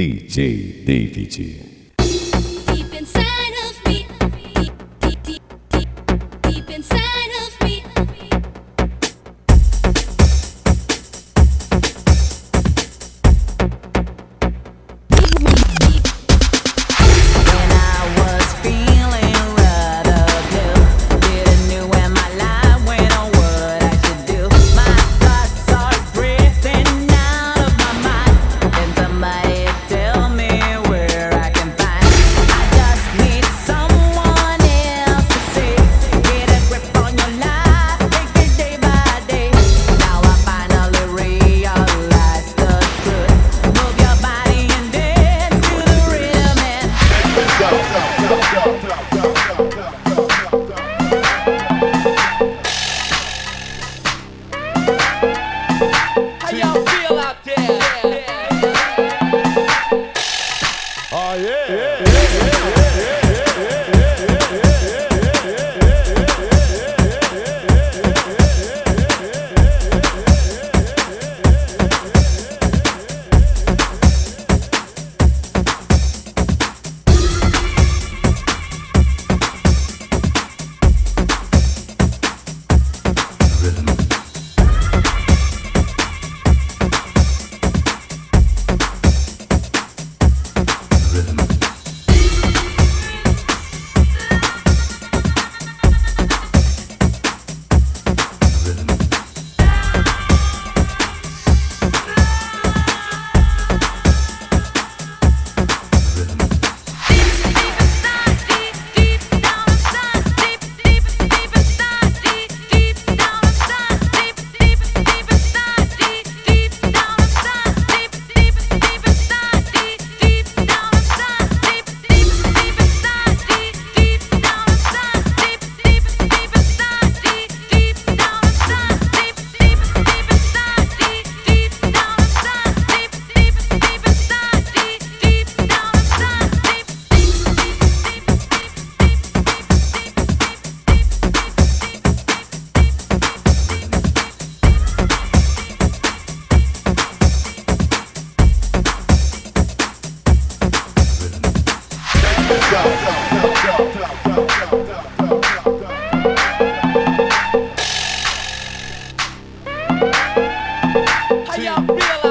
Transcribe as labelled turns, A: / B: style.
A: DJ David.
B: How
C: y'all feel?